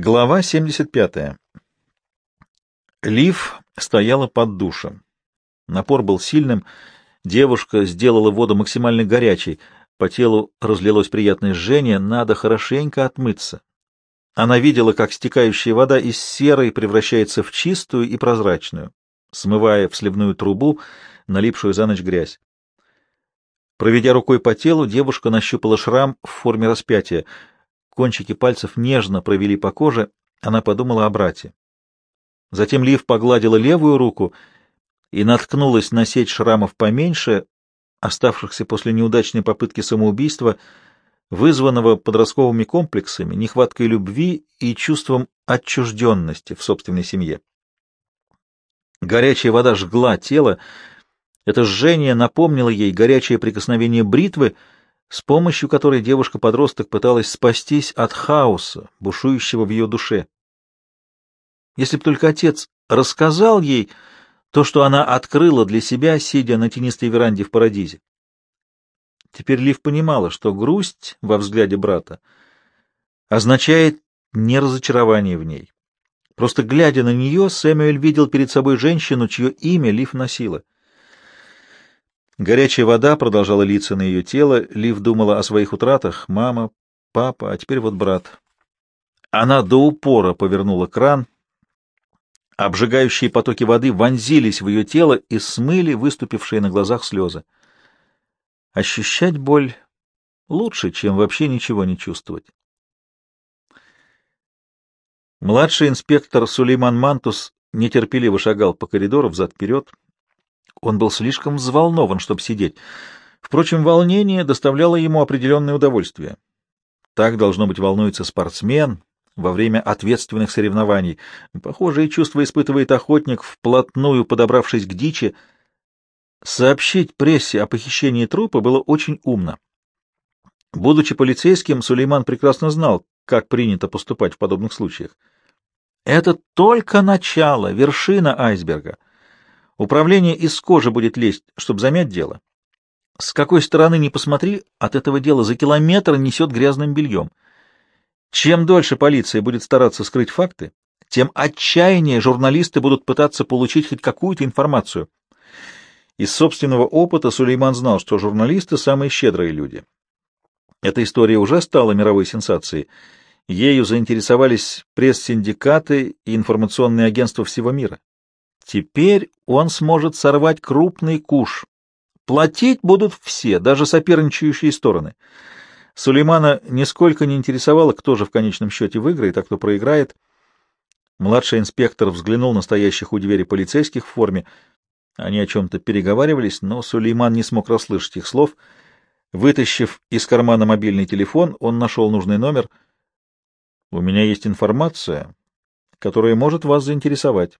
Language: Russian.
Глава 75. Лив стояла под душем. Напор был сильным. Девушка сделала воду максимально горячей. По телу разлилось приятное жжение. Надо хорошенько отмыться. Она видела, как стекающая вода из серой превращается в чистую и прозрачную, смывая в сливную трубу налипшую за ночь грязь. Проведя рукой по телу, девушка нащупала шрам в форме распятия — Кончики пальцев нежно провели по коже, она подумала о брате. Затем Лив погладила левую руку и наткнулась на сеть шрамов поменьше, оставшихся после неудачной попытки самоубийства, вызванного подростковыми комплексами, нехваткой любви и чувством отчужденности в собственной семье. Горячая вода жгла тело, это жжение напомнило ей горячее прикосновение бритвы — с помощью которой девушка-подросток пыталась спастись от хаоса, бушующего в ее душе. Если бы только отец рассказал ей то, что она открыла для себя, сидя на тенистой веранде в Парадизе. Теперь Лив понимала, что грусть во взгляде брата означает не разочарование в ней. Просто глядя на нее, Сэмюэль видел перед собой женщину, чье имя Лив носила — Горячая вода продолжала литься на ее тело. Лив думала о своих утратах. Мама, папа, а теперь вот брат. Она до упора повернула кран. Обжигающие потоки воды вонзились в ее тело и смыли выступившие на глазах слезы. Ощущать боль лучше, чем вообще ничего не чувствовать. Младший инспектор Сулейман Мантус нетерпеливо шагал по коридору взад-вперед. Он был слишком взволнован, чтобы сидеть. Впрочем, волнение доставляло ему определенное удовольствие. Так, должно быть, волнуется спортсмен во время ответственных соревнований. Похожие чувства испытывает охотник, вплотную подобравшись к дичи. Сообщить прессе о похищении трупа было очень умно. Будучи полицейским, Сулейман прекрасно знал, как принято поступать в подобных случаях. Это только начало, вершина айсберга — Управление из кожи будет лезть, чтобы замять дело. С какой стороны ни посмотри, от этого дела за километр несет грязным бельем. Чем дольше полиция будет стараться скрыть факты, тем отчаяннее журналисты будут пытаться получить хоть какую-то информацию. Из собственного опыта Сулейман знал, что журналисты — самые щедрые люди. Эта история уже стала мировой сенсацией. Ею заинтересовались пресс-синдикаты и информационные агентства всего мира. Теперь он сможет сорвать крупный куш. Платить будут все, даже соперничающие стороны. Сулеймана нисколько не интересовало, кто же в конечном счете выиграет, а кто проиграет. Младший инспектор взглянул на стоящих у двери полицейских в форме. Они о чем-то переговаривались, но Сулейман не смог расслышать их слов. Вытащив из кармана мобильный телефон, он нашел нужный номер. — У меня есть информация, которая может вас заинтересовать.